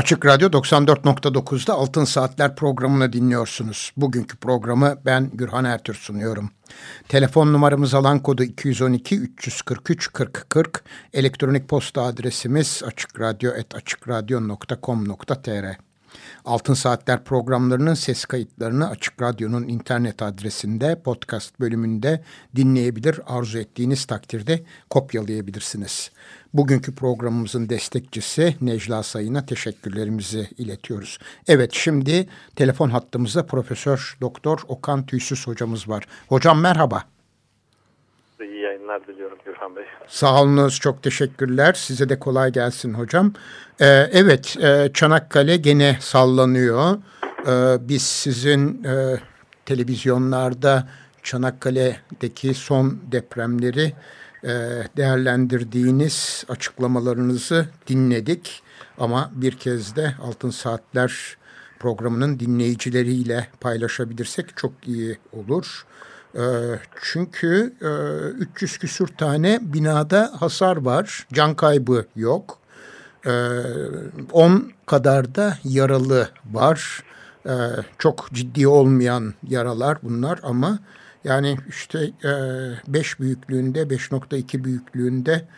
Açık Radyo 94.9'da Altın Saatler programını dinliyorsunuz. Bugünkü programı ben Gürhan Ertür sunuyorum. Telefon numaramız alan kodu 212 343 40 40. Elektronik posta adresimiz açıkradyo.com.tr Altın Saatler programlarının ses kayıtlarını Açık Radyo'nun internet adresinde podcast bölümünde dinleyebilir. Arzu ettiğiniz takdirde kopyalayabilirsiniz. Bugünkü programımızın destekçisi Necla Sayın'a teşekkürlerimizi iletiyoruz. Evet şimdi telefon hattımızda Profesör Doktor Okan Tüysüz hocamız var. Hocam merhaba. İyi yayınlar diliyorum Gürhan Bey. Sağ olunuz, çok teşekkürler. Size de kolay gelsin hocam. Ee, evet, e, Çanakkale gene sallanıyor. Ee, biz sizin e, televizyonlarda Çanakkale'deki son depremleri değerlendirdiğiniz açıklamalarınızı dinledik. Ama bir kez de Altın Saatler programının dinleyicileriyle paylaşabilirsek çok iyi olur. E, çünkü 300 küsur tane binada hasar var, can kaybı yok. 10 kadar da yaralı var. Çok ciddi olmayan yaralar bunlar ama yani işte 5 e, büyüklüğünde, 5.2 büyüklüğünde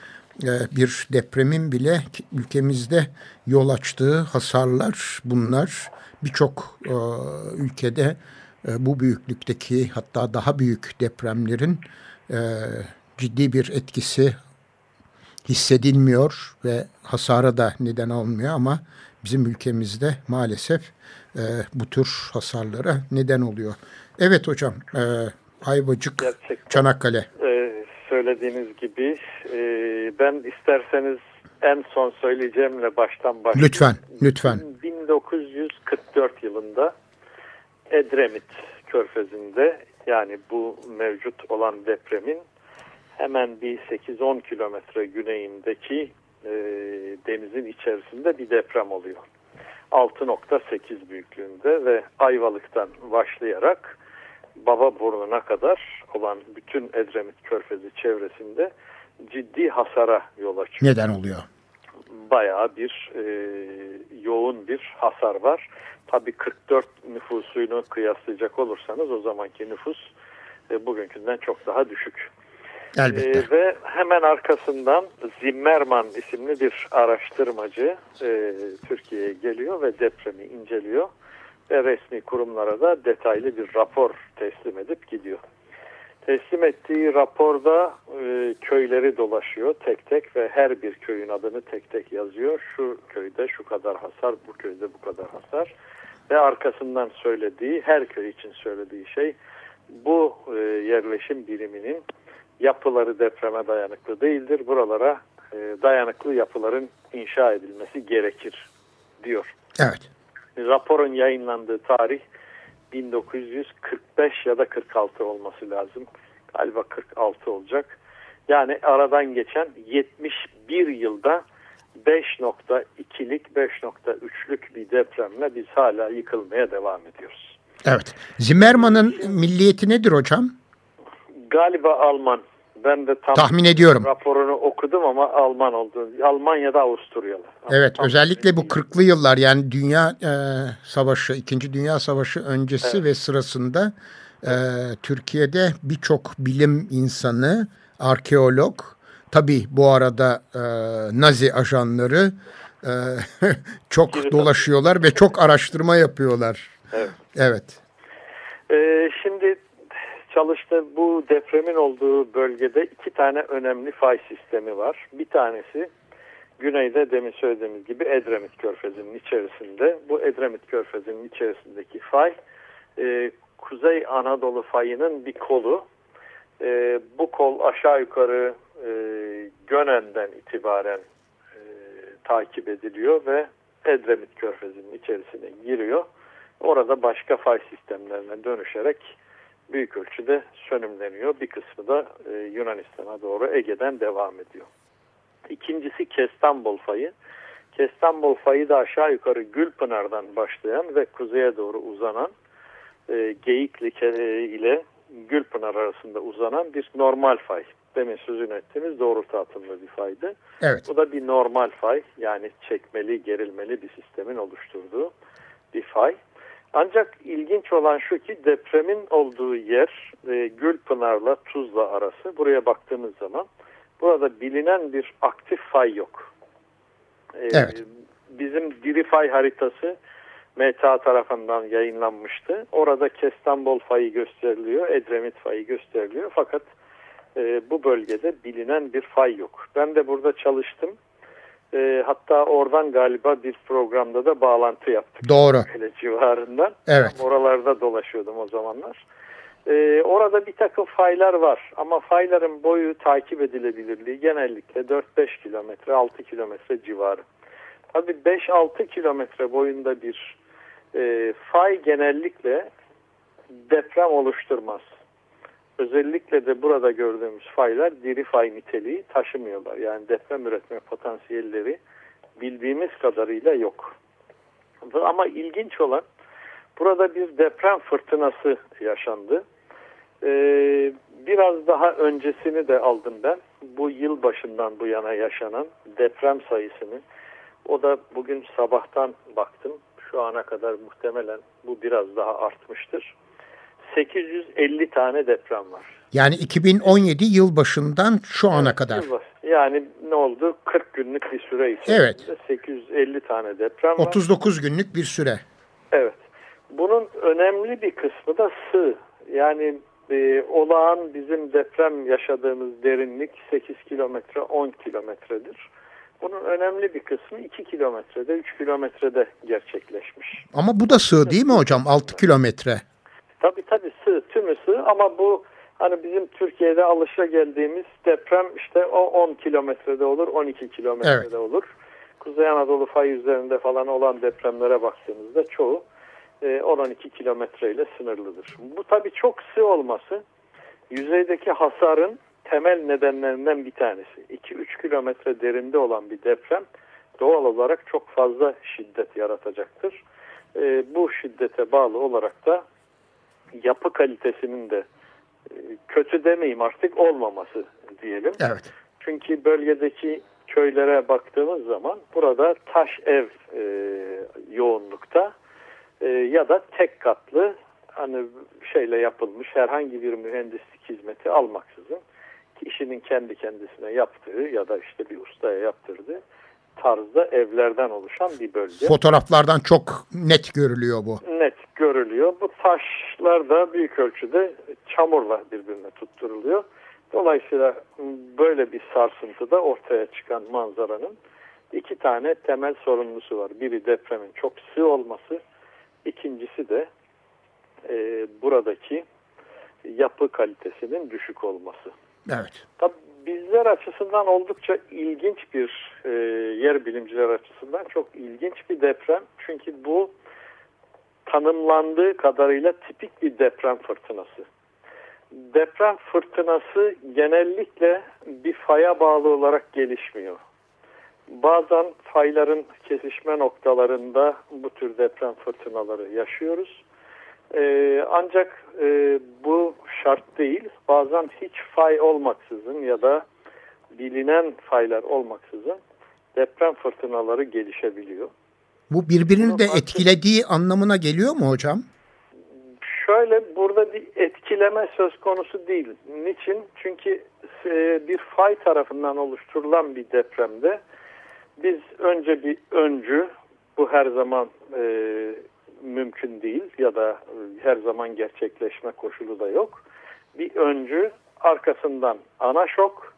e, bir depremin bile ülkemizde yol açtığı hasarlar bunlar. Birçok e, ülkede bu büyüklükteki hatta daha büyük depremlerin ciddi bir etkisi hissedilmiyor ve hasara da neden olmuyor ama bizim ülkemizde maalesef e, bu tür hasarlara neden oluyor. Evet hocam, e, Ayvacık, Gerçekten, Çanakkale. E, söylediğiniz gibi e, ben isterseniz en son söyleyeceğimle baştan başlayayım. Lütfen, lütfen. 1944 yılında Edremit Körfezi'nde yani bu mevcut olan depremin hemen bir 8-10 kilometre güneyindeki e, denizin içerisinde bir deprem oluyor. 6.8 büyüklüğünde ve Ayvalık'tan başlayarak Baba Burnu'na kadar olan bütün Edremit Körfezi çevresinde ciddi hasara yol açıyor. Neden oluyor? Bayağı bir e, yoğun bir hasar var. Tabii 44 nüfusuyla kıyaslayacak olursanız o zamanki nüfus e, bugünkünden çok daha düşük. Elbette. E, ve hemen arkasından Zimmerman isimli bir araştırmacı e, Türkiye'ye geliyor ve depremi inceliyor resmi kurumlara da detaylı bir rapor teslim edip gidiyor. Teslim ettiği raporda e, köyleri dolaşıyor tek tek ve her bir köyün adını tek tek yazıyor. Şu köyde şu kadar hasar, bu köyde bu kadar hasar. Ve arkasından söylediği, her köy için söylediği şey bu e, yerleşim biriminin yapıları depreme dayanıklı değildir. Buralara e, dayanıklı yapıların inşa edilmesi gerekir diyor. Evet. Raporun yayınlandığı tarih 1945 ya da 46 olması lazım. Galiba 46 olacak. Yani aradan geçen 71 yılda 5.2'lik 5.3'lük bir depremle biz hala yıkılmaya devam ediyoruz. Evet. Zimmerman'ın milliyeti nedir hocam? Galiba Alman. Ben de tam tahmin ediyorum. Raporunu okudum ama Alman oldu. Almanya'da Avusturyalı. Evet, tam özellikle bu 40'lı yıllar yani Dünya e, Savaşı, İkinci Dünya Savaşı öncesi evet. ve sırasında e, Türkiye'de birçok bilim insanı, arkeolog, tabi bu arada e, Nazi ajanları e, çok Gibi dolaşıyorlar ve çok araştırma yapıyorlar. Evet. Evet. Ee, şimdi çalıştığı bu depremin olduğu bölgede iki tane önemli fay sistemi var. Bir tanesi güneyde demin söylediğimiz gibi Edremit Körfezi'nin içerisinde. Bu Edremit Körfezi'nin içerisindeki fay e, Kuzey Anadolu fayının bir kolu. E, bu kol aşağı yukarı e, Gönen'den itibaren e, takip ediliyor ve Edremit Körfezi'nin içerisine giriyor. Orada başka fay sistemlerine dönüşerek büyük ölçüde sönümleniyor. Bir kısmı da e, Yunanistan'a doğru Ege'den devam ediyor. İkincisi Kestanbol fayı. Kestanbol fayı da aşağı yukarı Gülpınar'dan başlayan ve kuzeye doğru uzanan e, Geyikli ile Gülpınar arasında uzanan bir normal fay. Demin sözünü ettiğimiz doğrultu atımlı bir faydı. Evet. Bu da bir normal fay yani çekmeli, gerilmeli bir sistemin oluşturduğu bir fay. Ancak ilginç olan şu ki depremin olduğu yer e, Gülpınar'la Tuzla arası. Buraya baktığımız zaman burada bilinen bir aktif fay yok. E, evet. Bizim diri fay haritası MTA tarafından yayınlanmıştı. Orada Kestanbol fayı gösteriliyor, Edremit fayı gösteriliyor. Fakat e, bu bölgede bilinen bir fay yok. Ben de burada çalıştım. E, hatta oradan galiba bir programda da bağlantı yaptık. Doğru. Öyle civarından. Evet. Oralarda dolaşıyordum o zamanlar. E, orada bir takım faylar var ama fayların boyu takip edilebilirliği genellikle 4-5 kilometre 6 kilometre civarı. Tabii 5-6 kilometre boyunda bir e, fay genellikle deprem oluşturmaz. Özellikle de burada gördüğümüz faylar diri fay niteliği taşımıyorlar. Yani deprem üretme potansiyelleri bildiğimiz kadarıyla yok. Ama ilginç olan burada bir deprem fırtınası yaşandı. Ee, biraz daha öncesini de aldım ben. Bu yıl başından bu yana yaşanan deprem sayısını. O da bugün sabahtan baktım. Şu ana kadar muhtemelen bu biraz daha artmıştır. 850 tane deprem var. Yani 2017 yıl başından şu ana evet, kadar. Yani ne oldu? 40 günlük bir süre içerisinde evet. 850 tane deprem var. 39 günlük bir süre. Evet. Bunun önemli bir kısmı da sığ. Yani e, olağan bizim deprem yaşadığımız derinlik 8 kilometre 10 kilometredir. Bunun önemli bir kısmı 2 kilometrede 3 kilometrede gerçekleşmiş. Ama bu da sığ değil mi hocam 6 kilometre? Tabii tabii sığ, tümü sığ ama bu hani bizim Türkiye'de alışa geldiğimiz deprem işte o 10 kilometrede olur, 12 kilometrede evet. olur. Kuzey Anadolu fay üzerinde falan olan depremlere baktığımızda çoğu 10-12 e, kilometreyle sınırlıdır. Bu tabii çok sığ olması yüzeydeki hasarın temel nedenlerinden bir tanesi. 2-3 kilometre derinde olan bir deprem doğal olarak çok fazla şiddet yaratacaktır. E, bu şiddete bağlı olarak da yapı kalitesinin de e, kötü demeyeyim artık olmaması diyelim. Evet. Çünkü bölgedeki köylere baktığımız zaman burada taş ev e, yoğunlukta e, ya da tek katlı hani şeyle yapılmış herhangi bir mühendislik hizmeti almaksızın kişinin kendi kendisine yaptığı ya da işte bir ustaya yaptırdığı tarzda evlerden oluşan bir bölge. Fotoğraflardan çok net görülüyor bu. Net görülüyor. Bu taşlar da büyük ölçüde çamurla birbirine tutturuluyor. Dolayısıyla böyle bir sarsıntıda ortaya çıkan manzaranın iki tane temel sorumlusu var. Biri depremin çok sığ olması, ikincisi de e, buradaki yapı kalitesinin düşük olması. Evet. Tabii bizler açısından oldukça ilginç bir e, yer bilimciler açısından çok ilginç bir deprem. Çünkü bu tanımlandığı kadarıyla tipik bir deprem fırtınası. Deprem fırtınası genellikle bir faya bağlı olarak gelişmiyor. Bazen fayların kesişme noktalarında bu tür deprem fırtınaları yaşıyoruz. Ee, ancak e, bu şart değil. Bazen hiç fay olmaksızın ya da bilinen faylar olmaksızın deprem fırtınaları gelişebiliyor. Bu birbirini de etkilediği anlamına geliyor mu hocam? Şöyle burada bir etkileme söz konusu değil. Niçin? Çünkü e, bir fay tarafından oluşturulan bir depremde biz önce bir öncü, bu her zaman e, mümkün değil ya da e, her zaman gerçekleşme koşulu da yok. Bir öncü arkasından ana şok,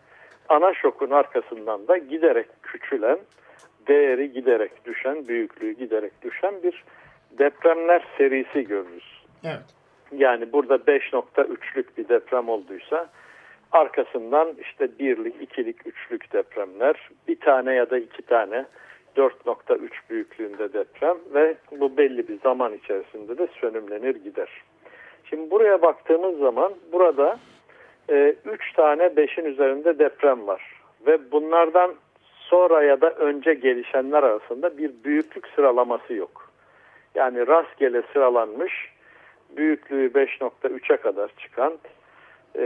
ana şokun arkasından da giderek küçülen, değeri giderek düşen, büyüklüğü giderek düşen bir depremler serisi görürüz. Evet. Yani burada 5.3'lük bir deprem olduysa arkasından işte birlik, ikilik, üçlük depremler, bir tane ya da iki tane 4.3 büyüklüğünde deprem ve bu belli bir zaman içerisinde de sönümlenir gider. Şimdi buraya baktığımız zaman burada 3 e, üç tane 5'in üzerinde deprem var. Ve bunlardan sonra ya da önce gelişenler arasında bir büyüklük sıralaması yok. Yani rastgele sıralanmış büyüklüğü 5.3'e kadar çıkan e,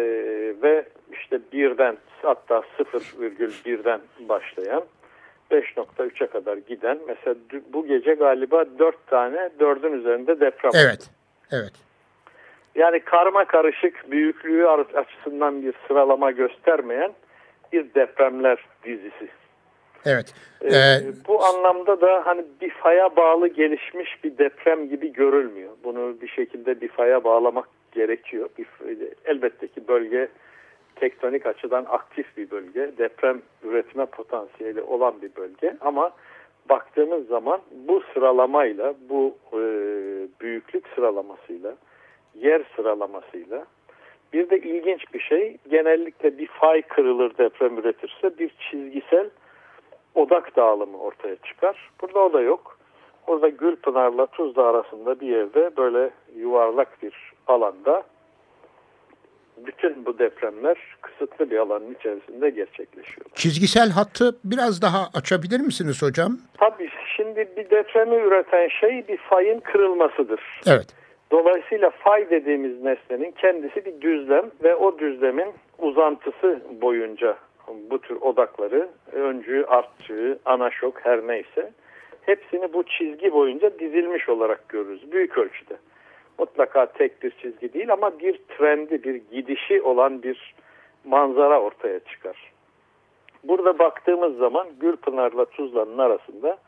ve işte birden hatta 0,1'den başlayan 5.3'e kadar giden mesela bu gece galiba 4 tane 4'ün üzerinde deprem Evet. Evet. Yani karma karışık büyüklüğü açısından bir sıralama göstermeyen bir depremler dizisi. Evet. Ee, ee, bu anlamda da hani bir faya bağlı gelişmiş bir deprem gibi görülmüyor. Bunu bir şekilde bir faya bağlamak gerekiyor. Bir, elbette ki bölge tektonik açıdan aktif bir bölge. Deprem üretme potansiyeli olan bir bölge. Ama baktığımız zaman bu sıralamayla, bu e, büyüklük sıralamasıyla, yer sıralamasıyla bir de ilginç bir şey genellikle bir fay kırılır deprem üretirse bir çizgisel odak dağılımı ortaya çıkar. Burada o da yok. Burada Gülpınar'la Tuzla arasında bir yerde böyle yuvarlak bir alanda bütün bu depremler kısıtlı bir alanın içerisinde gerçekleşiyor. Çizgisel hattı biraz daha açabilir misiniz hocam? Tabii şimdi bir depremi üreten şey bir fayın kırılmasıdır. Evet. Dolayısıyla fay dediğimiz nesnenin kendisi bir düzlem ve o düzlemin uzantısı boyunca bu tür odakları, öncü, artçı, ana şok her neyse hepsini bu çizgi boyunca dizilmiş olarak görürüz büyük ölçüde. Mutlaka tek bir çizgi değil ama bir trendi, bir gidişi olan bir manzara ortaya çıkar. Burada baktığımız zaman Gülpınar'la Tuzla'nın arasında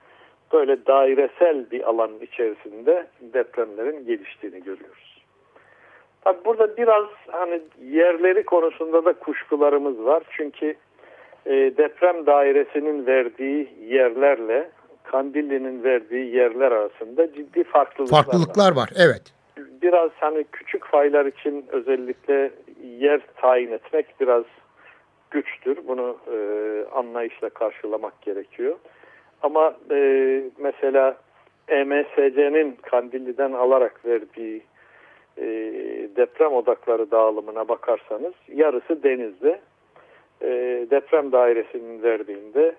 böyle dairesel bir alanın içerisinde depremlerin geliştiğini görüyoruz. Tabi burada biraz hani yerleri konusunda da kuşkularımız var. Çünkü e, deprem dairesinin verdiği yerlerle Kandilli'nin verdiği yerler arasında ciddi farklılıklar, farklılıklar var. var. Evet. Biraz hani küçük faylar için özellikle yer tayin etmek biraz güçtür. Bunu e, anlayışla karşılamak gerekiyor. Ama e, mesela EMSC'nin Kandilli'den alarak verdiği e, deprem odakları dağılımına bakarsanız yarısı denizde. E, deprem dairesinin verdiğinde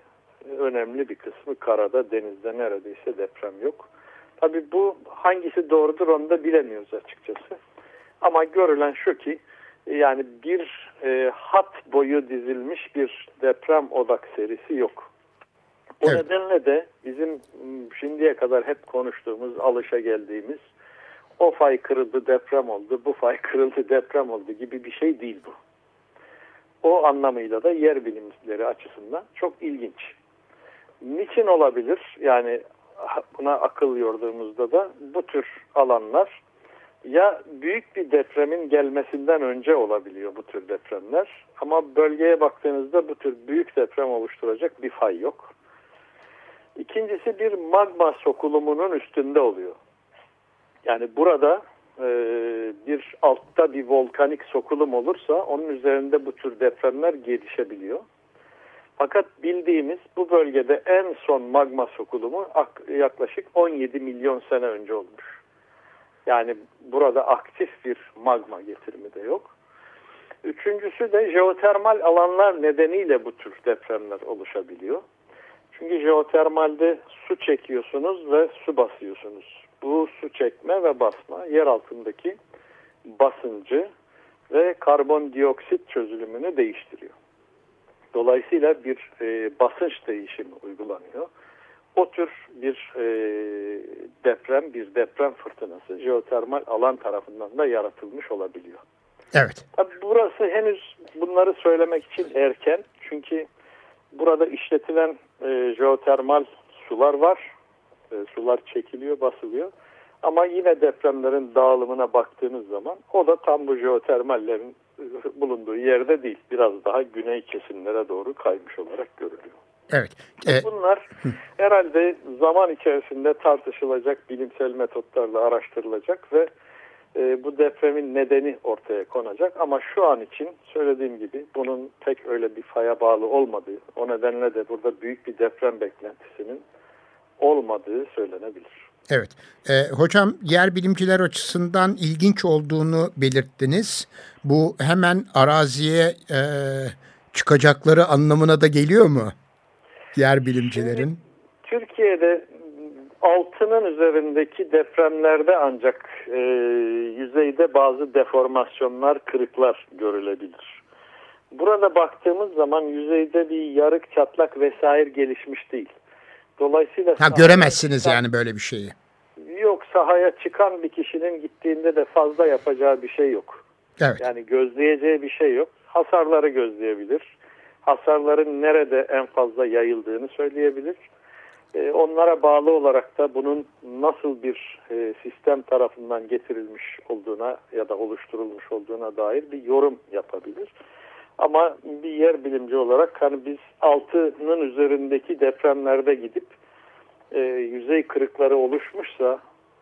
önemli bir kısmı karada, denizde neredeyse deprem yok. Tabi bu hangisi doğrudur onu da bilemiyoruz açıkçası. Ama görülen şu ki yani bir e, hat boyu dizilmiş bir deprem odak serisi yok. O evet. nedenle de bizim şimdiye kadar hep konuştuğumuz, alışa geldiğimiz o fay kırıldı deprem oldu, bu fay kırıldı deprem oldu gibi bir şey değil bu. O anlamıyla da yer bilimcileri açısından çok ilginç. Niçin olabilir? Yani buna akıl yorduğumuzda da bu tür alanlar ya büyük bir depremin gelmesinden önce olabiliyor bu tür depremler. Ama bölgeye baktığınızda bu tür büyük deprem oluşturacak bir fay yok. İkincisi bir magma sokulumunun üstünde oluyor. Yani burada e, bir altta bir volkanik sokulum olursa onun üzerinde bu tür depremler gelişebiliyor. Fakat bildiğimiz bu bölgede en son magma sokulumu yaklaşık 17 milyon sene önce olmuş. Yani burada aktif bir magma getirimi de yok. Üçüncüsü de jeotermal alanlar nedeniyle bu tür depremler oluşabiliyor. Çünkü jeotermalde su çekiyorsunuz ve su basıyorsunuz. Bu su çekme ve basma yer altındaki basıncı ve karbondioksit çözülümünü değiştiriyor. Dolayısıyla bir e, basınç değişimi uygulanıyor. O tür bir e, deprem, bir deprem fırtınası jeotermal alan tarafından da yaratılmış olabiliyor. Evet. Tabii burası henüz bunları söylemek için erken. Çünkü burada işletilen e, jeotermal sular var. E, sular çekiliyor, basılıyor. Ama yine depremlerin dağılımına baktığınız zaman o da tam bu jeotermallerin bulunduğu yerde değil. Biraz daha güney kesimlere doğru kaymış olarak görülüyor. Evet. E, Bunlar herhalde zaman içerisinde tartışılacak, bilimsel metotlarla araştırılacak ve e, bu depremin nedeni ortaya konacak. Ama şu an için söylediğim gibi bunun pek öyle bir faya bağlı olmadığı, o nedenle de burada büyük bir deprem beklentisinin olmadığı söylenebilir. Evet. E, hocam yer bilimciler açısından ilginç olduğunu belirttiniz. Bu hemen araziye e, çıkacakları anlamına da geliyor mu? Yer bilimcilerin. Şimdi, Türkiye'de altının üzerindeki depremlerde ancak e, yüzeyde bazı deformasyonlar, kırıklar görülebilir. Burada baktığımız zaman yüzeyde bir yarık, çatlak vesaire gelişmiş değil. Dolayısıyla ha, göremezsiniz yani böyle bir şeyi. Yok sahaya çıkan bir kişinin gittiğinde de fazla yapacağı bir şey yok. Evet. Yani gözleyeceği bir şey yok. Hasarları gözleyebilir. Hasarların nerede en fazla yayıldığını söyleyebilir. Ee, onlara bağlı olarak da bunun nasıl bir e, sistem tarafından getirilmiş olduğuna ya da oluşturulmuş olduğuna dair bir yorum yapabilir. Ama bir yer bilimci olarak hani biz altının üzerindeki depremlerde gidip e, yüzey kırıkları oluşmuşsa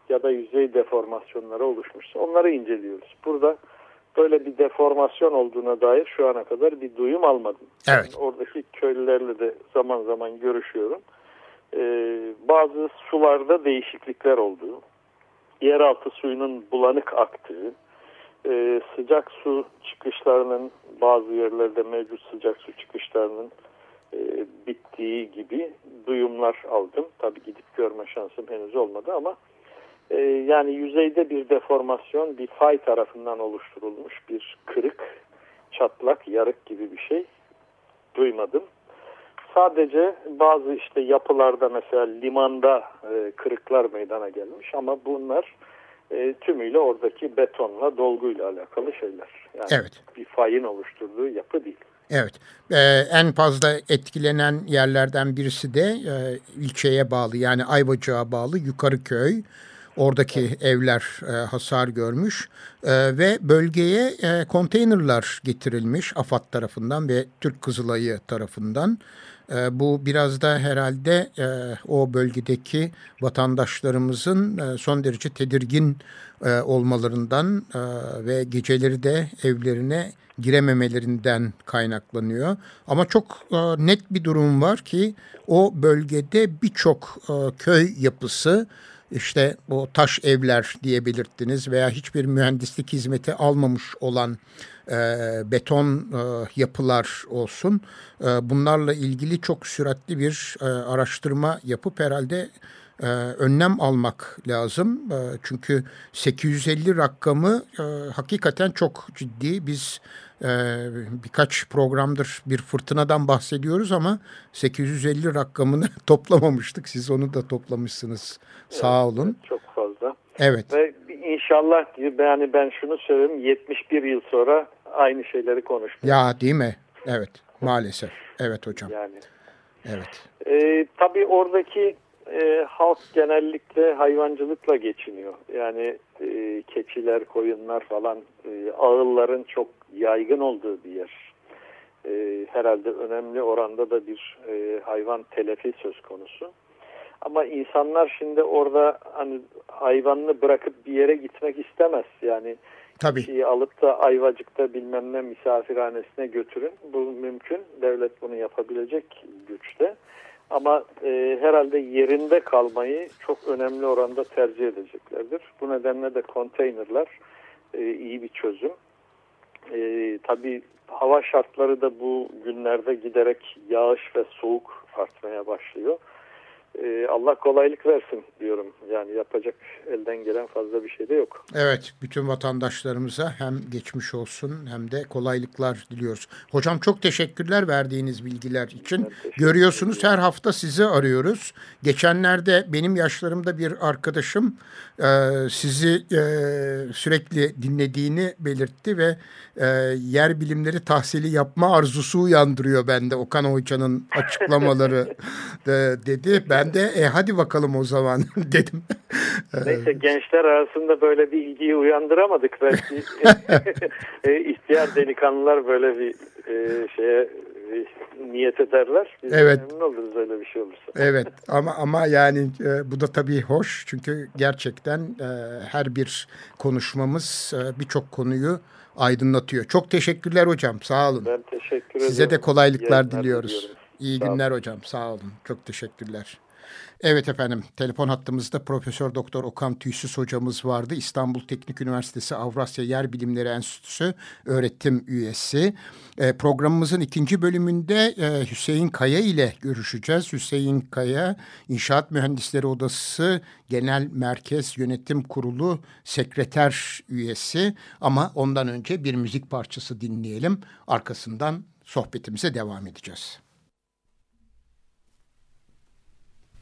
ya da yüzey deformasyonları oluşmuşsa onları inceliyoruz. Burada böyle bir deformasyon olduğuna dair şu ana kadar bir duyum almadım. Evet. Yani oradaki köylülerle de zaman zaman görüşüyorum. Ee, bazı sularda değişiklikler olduğu, yeraltı suyunun bulanık aktığı, e, sıcak su çıkışlarının bazı yerlerde mevcut sıcak su çıkışlarının e, bittiği gibi duyumlar aldım. Tabii gidip görme şansım henüz olmadı ama e, yani yüzeyde bir deformasyon bir fay tarafından oluşturulmuş bir kırık, çatlak, yarık gibi bir şey duymadım. Sadece bazı işte yapılarda mesela limanda e, kırıklar meydana gelmiş ama bunlar e, tümüyle oradaki betonla, dolguyla alakalı şeyler. Yani evet. bir fayın oluşturduğu yapı değil. Evet. Ee, en fazla etkilenen yerlerden birisi de e, ilçeye bağlı yani Ayvacık'a bağlı Yukarıköy. Oradaki evler e, hasar görmüş e, ve bölgeye e, konteynerlar getirilmiş AFAD tarafından ve Türk Kızılayı tarafından. E, bu biraz da herhalde e, o bölgedeki vatandaşlarımızın e, son derece tedirgin e, olmalarından e, ve geceleri de evlerine girememelerinden kaynaklanıyor. Ama çok e, net bir durum var ki o bölgede birçok e, köy yapısı işte o taş evler diye belirttiniz veya hiçbir mühendislik hizmeti almamış olan e, beton e, yapılar olsun. E, bunlarla ilgili çok süratli bir e, araştırma yapıp herhalde e, önlem almak lazım. E, çünkü 850 rakamı e, hakikaten çok ciddi. Biz e, birkaç programdır bir fırtınadan bahsediyoruz ama 850 rakamını toplamamıştık. Siz onu da toplamışsınız. Sağ olun. Evet, çok fazla. Evet. Ve inşallah yani ben şunu söyleyeyim 71 yıl sonra aynı şeyleri konuşmayacağız. Ya değil mi? Evet maalesef. Evet hocam. Yani. Evet. E, tabii oradaki e, halk genellikle hayvancılıkla geçiniyor. Yani e, keçiler, koyunlar falan e, ağılların çok yaygın olduğu bir yer. E, herhalde önemli oranda da bir e, hayvan telefi söz konusu. Ama insanlar şimdi orada hani hayvanını bırakıp bir yere gitmek istemez. Yani Tabii. şeyi alıp da Ayvacık'ta bilmem ne misafirhanesine götürün. Bu mümkün. Devlet bunu yapabilecek güçte. Ama e, herhalde yerinde kalmayı çok önemli oranda tercih edeceklerdir. Bu nedenle de konteynerler e, iyi bir çözüm. E, tabii hava şartları da bu günlerde giderek yağış ve soğuk artmaya başlıyor. Ee, Allah kolaylık versin diyorum. Yani yapacak elden gelen fazla bir şey de yok. Evet, bütün vatandaşlarımıza hem geçmiş olsun hem de kolaylıklar diliyoruz. Hocam çok teşekkürler verdiğiniz bilgiler için. Görüyorsunuz her hafta sizi arıyoruz. Geçenlerde benim yaşlarımda bir arkadaşım e, sizi e, sürekli dinlediğini belirtti ve e, yer bilimleri tahsili yapma arzusu uyandırıyor bende Okan Hoca'nın açıklamaları de, dedi. Ben ben de e, hadi bakalım o zaman dedim. Neyse gençler arasında böyle bir ilgiyi uyandıramadık. Belki e, ihtiyar delikanlılar böyle bir e, şeye e, niyet ederler. Biz evet. memnun oluruz öyle bir şey olursa. Evet ama ama yani e, bu da tabii hoş. Çünkü gerçekten e, her bir konuşmamız e, birçok konuyu aydınlatıyor. Çok teşekkürler hocam. Sağ olun. Ben teşekkür ederim. Size de kolaylıklar Yayınlar diliyoruz. Diliyorum. İyi günler hocam. Sağ olun. Çok teşekkürler. Evet efendim telefon hattımızda Profesör Doktor Okan Tüysüz hocamız vardı. İstanbul Teknik Üniversitesi Avrasya Yer Bilimleri Enstitüsü öğretim üyesi. E, programımızın ikinci bölümünde e, Hüseyin Kaya ile görüşeceğiz. Hüseyin Kaya İnşaat Mühendisleri Odası Genel Merkez Yönetim Kurulu sekreter üyesi. Ama ondan önce bir müzik parçası dinleyelim. Arkasından sohbetimize devam edeceğiz.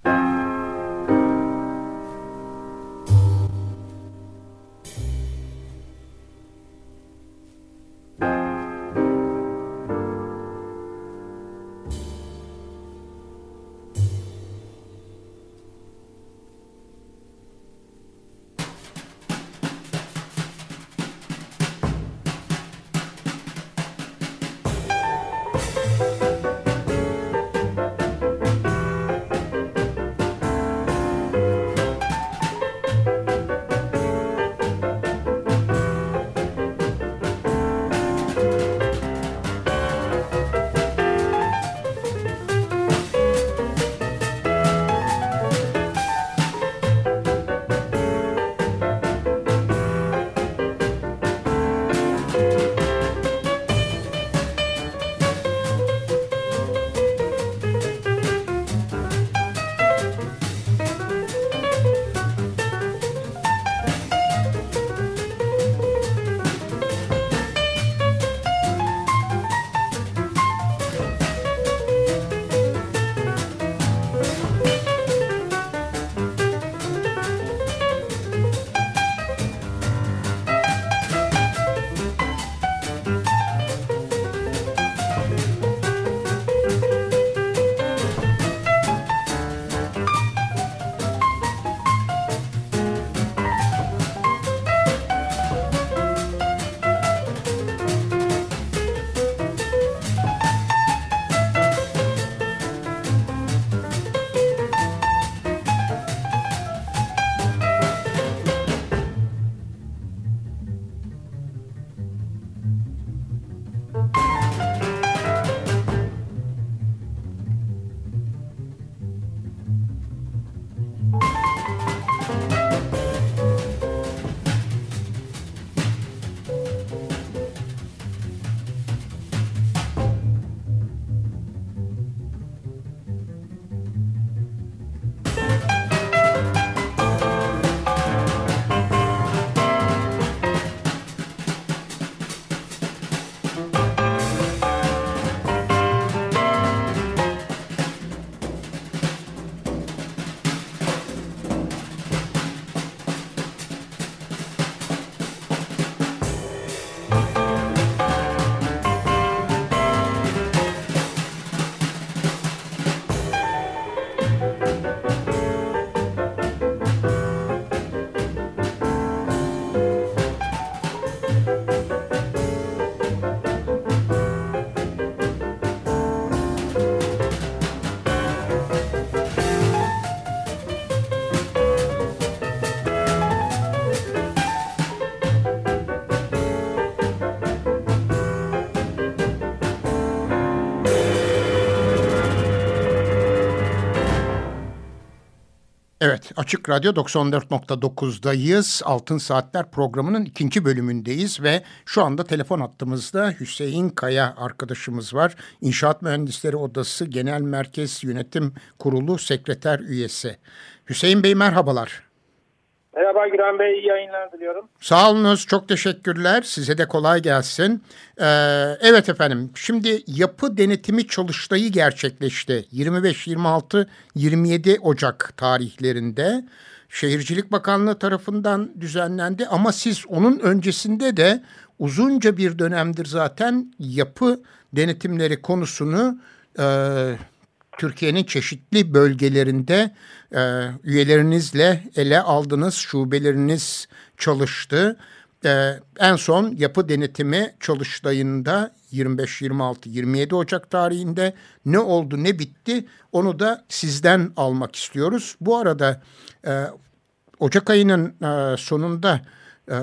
Evet, Açık Radyo 94.9'dayız. Altın Saatler programının ikinci bölümündeyiz ve şu anda telefon hattımızda Hüseyin Kaya arkadaşımız var. İnşaat Mühendisleri Odası Genel Merkez Yönetim Kurulu Sekreter Üyesi. Hüseyin Bey merhabalar. Merhaba Güran Bey, iyi yayınlar diliyorum. Sağ olunuz, çok teşekkürler. Size de kolay gelsin. Ee, evet efendim, şimdi yapı denetimi çalıştayı gerçekleşti. 25, 26, 27 Ocak tarihlerinde. Şehircilik Bakanlığı tarafından düzenlendi ama siz onun öncesinde de uzunca bir dönemdir zaten yapı denetimleri konusunu e, Türkiye'nin çeşitli bölgelerinde e, üyelerinizle ele aldınız, şubeleriniz çalıştı. E, en son yapı denetimi çalıştayında 25, 26, 27 Ocak tarihinde ne oldu ne bitti onu da sizden almak istiyoruz. Bu arada e, Ocak ayının e, sonunda e,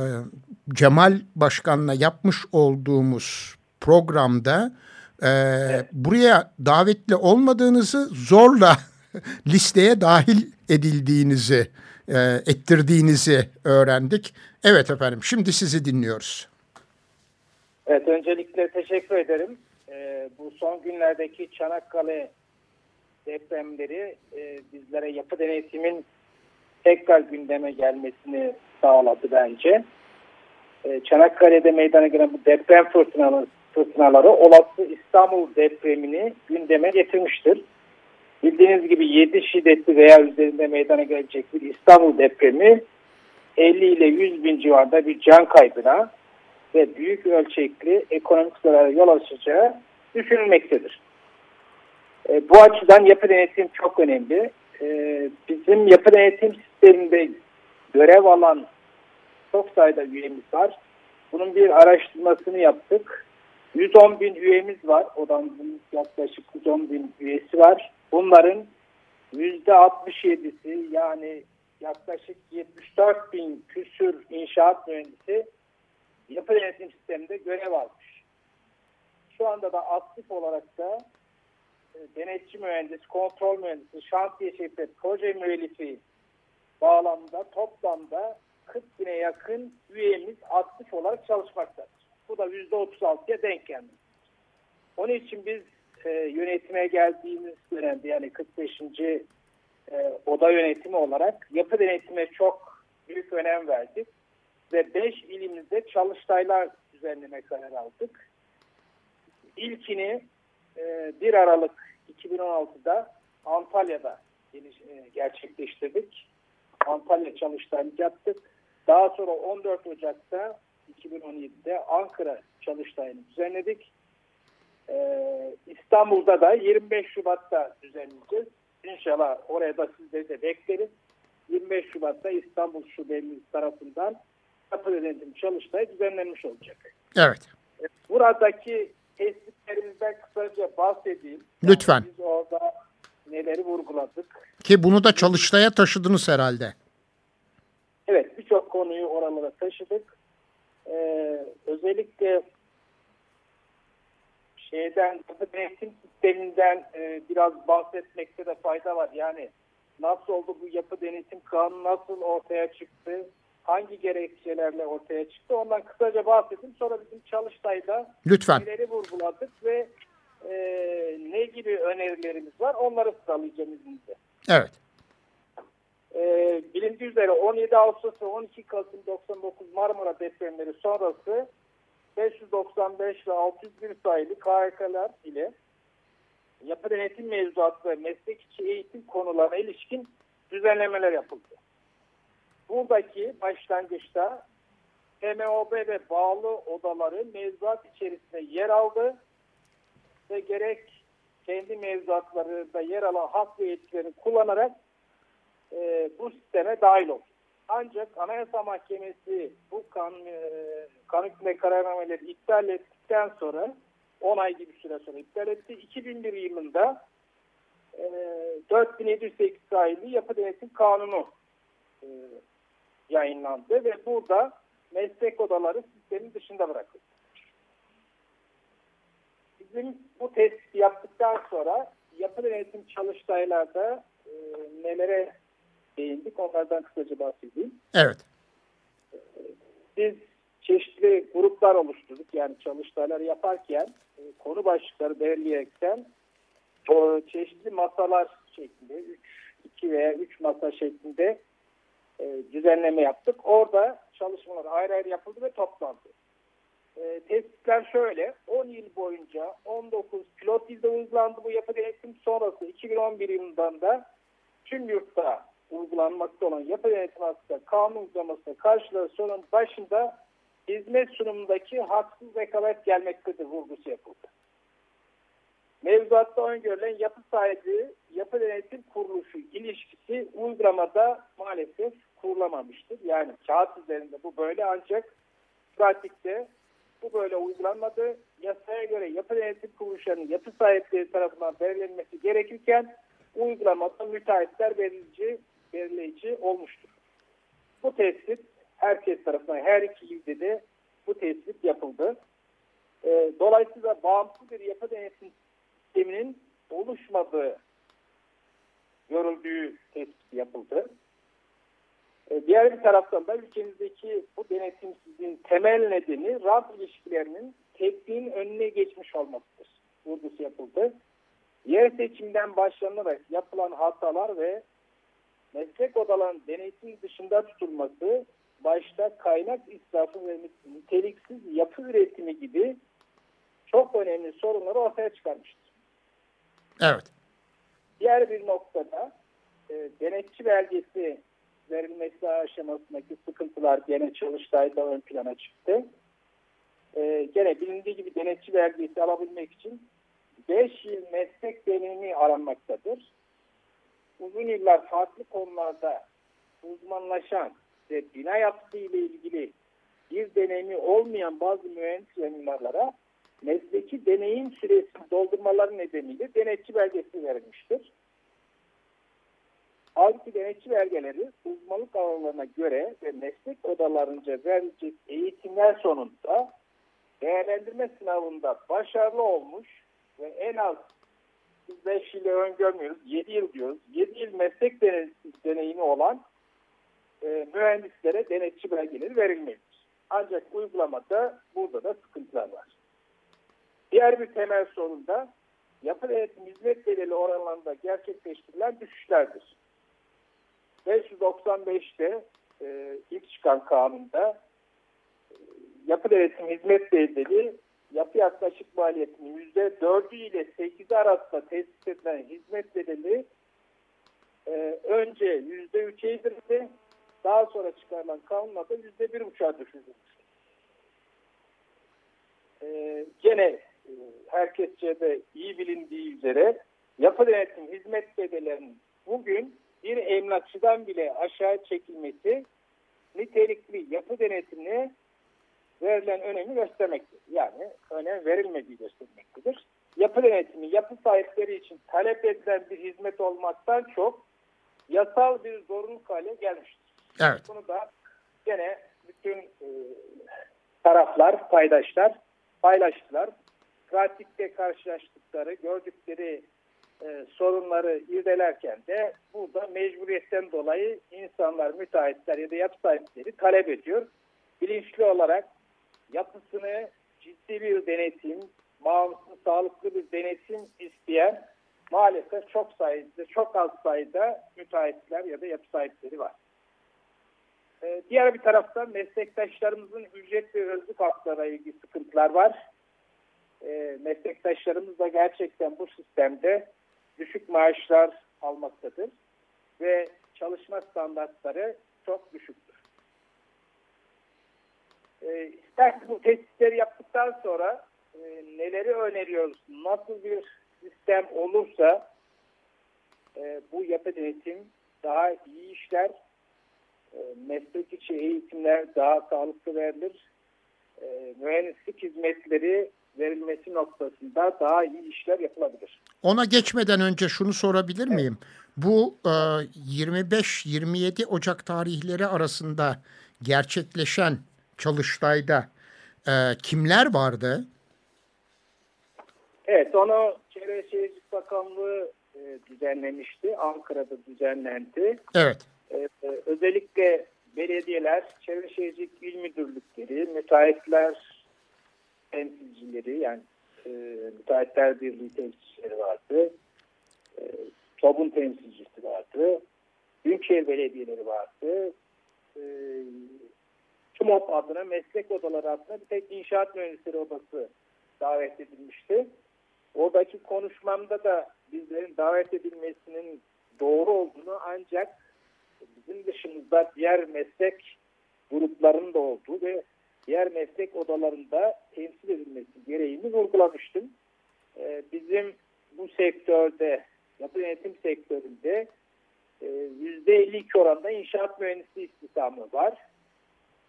Cemal Başkan'la yapmış olduğumuz programda e, evet. buraya davetli olmadığınızı zorla listeye dahil edildiğinizi, e, ettirdiğinizi öğrendik. Evet efendim, şimdi sizi dinliyoruz. Evet, öncelikle teşekkür ederim. Ee, bu son günlerdeki Çanakkale depremleri e, bizlere yapı denetimin tekrar gündeme gelmesini sağladı bence. E, Çanakkale'de meydana gelen bu deprem fırtınaları, fırtınaları olası İstanbul depremini gündeme getirmiştir. Bildiğiniz gibi 7 şiddetli veya üzerinde meydana gelecek bir İstanbul depremi 50 ile 100 bin civarında bir can kaybına ve büyük ölçekli ekonomik zarara yol açacağı düşünülmektedir. E, bu açıdan yapı denetim çok önemli. E, bizim yapı denetim sisteminde görev alan çok sayıda üyemiz var. Bunun bir araştırmasını yaptık. 110 bin üyemiz var. Odamızın yaklaşık 110 bin üyesi var. Bunların %67'si yani yaklaşık 74 bin küsür inşaat mühendisi yapı denetim sisteminde görev almış. Şu anda da aktif olarak da e, denetçi mühendis, kontrol mühendisi, şantiye şefi, proje müellifi bağlamında toplamda 40 bine yakın üyemiz aktif olarak çalışmaktadır. Bu da %36'ya denk geldi. Onun için biz e, yönetime geldiğimiz dönemde yani 45. E, oda yönetimi olarak yapı denetime çok büyük önem verdik. Ve 5 ilimizde çalıştaylar düzenleme karar aldık. İlkini e, 1 Aralık 2016'da Antalya'da e, gerçekleştirdik. Antalya çalıştayını yaptık. Daha sonra 14 Ocak'ta 2017'de Ankara çalıştayını düzenledik. Ee, İstanbul'da da 25 Şubat'ta düzenleyeceğiz. İnşallah oraya da sizleri de bekleriz. 25 Şubat'ta İstanbul Şubemiz tarafından yapı yönetim çalıştayı düzenlenmiş olacak. Evet. Buradaki tespitlerimizden kısaca bahsedeyim. Lütfen. Yani biz orada neleri vurguladık. Ki bunu da çalıştaya taşıdınız herhalde. Evet birçok konuyu oralara taşıdık. Ee, özellikle şeyden denetim sisteminden e, biraz bahsetmekte de fayda var. Yani nasıl oldu bu yapı denetim kanunu nasıl ortaya çıktı? Hangi gerekçelerle ortaya çıktı? Ondan kısaca bahsedeyim. Sonra bizim çalıştayda Lütfen. neleri vurguladık ve e, ne gibi önerilerimiz var onları sıralayacağım izninizle. Evet. E, bilindiği üzere 17 Ağustos ve 12 Kasım 99 Marmara depremleri sonrası 595 ve 601 sayılı KHK'lar ile yapı denetim mevzuatı ve meslek eğitim konularına ilişkin düzenlemeler yapıldı. Buradaki başlangıçta MOB ve bağlı odaları mevzuat içerisinde yer aldı ve gerek kendi mevzuatlarında yer alan hak ve yetkilerini kullanarak e, bu sisteme dahil oldu. Ancak Anayasa Mahkemesi bu kan, e, kanun hükmünde kararnameleri iptal ettikten sonra 10 ay gibi süre sonra iptal etti. 2001 yılında e, 4708 sayılı yapı denetim kanunu e, yayınlandı ve burada meslek odaları sistemin dışında bırakıldı. Bizim bu tespiti yaptıktan sonra yapı denetim çalıştaylarda e, nelere değindik onlardan kısaca bahsedeyim. Evet. Biz çeşitli gruplar oluşturduk yani çalıştaylar yaparken e, konu başlıkları belirleyerekten o çeşitli masalar şeklinde 3 2 veya 3 masa şeklinde e, düzenleme yaptık. Orada çalışmalar ayrı ayrı yapıldı ve toplandı. E, tespitler şöyle 10 yıl boyunca 19 pilot ilde uygulandı bu yapı denetim sonrası 2011 yılından da tüm yurtta uygulanmakta olan yapı denetim hakkında kanun uygulamasına karşılığı sorunun başında hizmet sunumundaki haksız rekabet gelmektedir vurgusu yapıldı. Mevzuatta öngörülen yapı sahibi yapı denetim kuruluşu ilişkisi uygulamada maalesef kurulamamıştır. Yani kağıt üzerinde bu böyle ancak pratikte bu böyle uygulanmadı. Yasaya göre yapı denetim kuruluşlarının yapı sahipleri tarafından belirlenmesi gerekirken uygulamada müteahhitler belirleyici, belirleyici olmuştur. Bu tespit herkes tarafından her iki ilde de bu tespit yapıldı. E, dolayısıyla bağımsız bir yapı denetim sisteminin oluşmadığı görüldüğü tespit yapıldı. E, diğer bir taraftan da ülkemizdeki bu denetimsizliğin temel nedeni rant ilişkilerinin tekniğin önüne geçmiş olmasıdır. Vurgusu yapıldı. Yer seçimden başlanarak yapılan hatalar ve meslek odalarının denetim dışında tutulması başta kaynak israfı ve niteliksiz yapı üretimi gibi çok önemli sorunları ortaya çıkarmıştır. Evet. Diğer bir noktada e, denetçi belgesi verilmesi aşamasındaki sıkıntılar gene çalıştayda ön plana çıktı. E, gene bilindiği gibi denetçi belgesi alabilmek için 5 yıl meslek deneyimi aranmaktadır. Uzun yıllar farklı konularda uzmanlaşan ve bina yapısı ile ilgili bir deneyimi olmayan bazı mühendis ve mimarlara mesleki deneyim süresini doldurmaları nedeniyle denetçi belgesi verilmiştir. Halbuki denetçi belgeleri uzmanlık alanlarına göre ve meslek odalarınca verilecek eğitimler sonunda değerlendirme sınavında başarılı olmuş ve en az biz 5 yılı öngörmüyoruz, 7 yıl diyoruz. 7 yıl meslek deneyimi olan e, mühendislere denetçi belgeleri verilmelidir. Ancak uygulamada burada da sıkıntılar var. Diğer bir temel sorun da yapı denetim hizmet bedeli oranlarında gerçekleştirilen düşüşlerdir. 595'te e, ilk çıkan kanunda e, yapı denetim hizmet bedeli yapı yaklaşık maliyetinin %4'ü ile 8'i arasında tesis edilen hizmet bedeli e, önce %3'e indirildi. Daha sonra çıkarılan kanunla da %1,5'a düşürülmüştür. E, gene e, herkesçe de iyi bilindiği üzere yapı denetim hizmet bedellerinin bugün bir emlakçıdan bile aşağı çekilmesi nitelikli yapı denetimine verilen önemi göstermektedir. Yani önem verilmediği göstermektedir. Yapı denetimi yapı sahipleri için talep edilen bir hizmet olmaktan çok yasal bir zorunluluk hale gelmiştir. Evet. Bunu da gene bütün e, taraflar, paydaşlar paylaştılar. Pratikte karşılaştıkları, gördükleri e, sorunları irdelerken de burada mecburiyetten dolayı insanlar, müteahhitler ya da yapı sahipleri talep ediyor. Bilinçli olarak yapısını ciddi bir denetim, bağımsız, sağlıklı bir denetim isteyen maalesef çok sayıda, çok az sayıda müteahhitler ya da yapı sahipleri var. Ee, diğer bir taraftan meslektaşlarımızın ücret ve özlük haklarına ilgili sıkıntılar var. Ee, meslektaşlarımız da gerçekten bu sistemde düşük maaşlar almaktadır ve çalışma standartları çok düşüktür. E, isterseniz bu tespitleri yaptıktan sonra e, neleri öneriyoruz, nasıl bir sistem olursa e, bu yapı denetim daha iyi işler, e, meslek içi eğitimler daha sağlıklı verilir, e, mühendislik hizmetleri verilmesi noktasında daha iyi işler yapılabilir. Ona geçmeden önce şunu sorabilir miyim? Bu e, 25-27 Ocak tarihleri arasında gerçekleşen çalıştayda e, kimler vardı? Evet, onu Çevre Şehircilik Bakanlığı e, düzenlemişti. Ankara'da düzenlendi. Evet. E, özellikle belediyeler, Çevre Şehircilik İl Müdürlükleri, müteahhitler temsilcileri yani e, Müteahhitler Birliği temsilcileri vardı. E, TOB'un temsilcisi vardı. Büyükşehir belediyeleri vardı. E, TUMOP adına, meslek odaları adına bir tek inşaat mühendisleri odası davet edilmişti. Oradaki konuşmamda da bizlerin davet edilmesinin doğru olduğunu ancak bizim dışımızda diğer meslek gruplarının da olduğu ve diğer meslek odalarında temsil edilmesi gereğini vurgulamıştım. Ee, bizim bu sektörde, yapı yönetim sektöründe %52 e, oranda inşaat mühendisi istihdamı var.